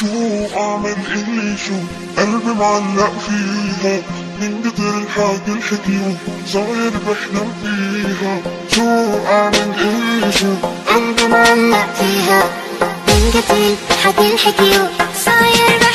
شو اعمل اللي شو قلبي معلق فيها. من قدر الحاجة الحكيو صاير بحلم فيها. شو اعمل اللي شو قلبي معلق فيها. من قتل حد الحكيو صاير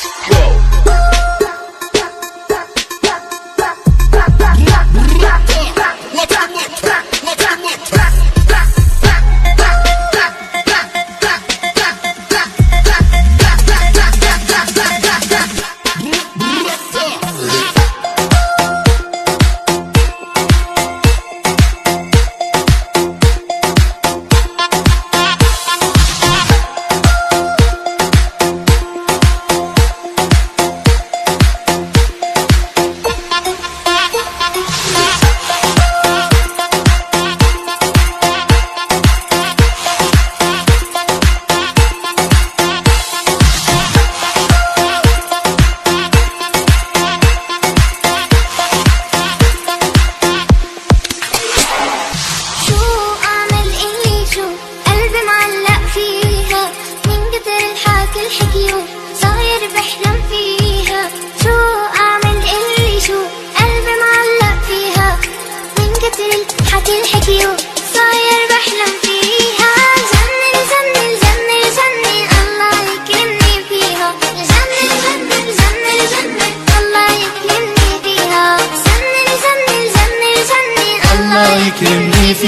Yo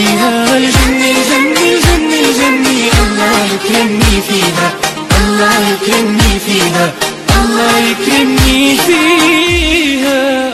فيها. الجني الجني الجني الجني الله يكرمني فيها الله يكرمني فيها الله يكرمني فيها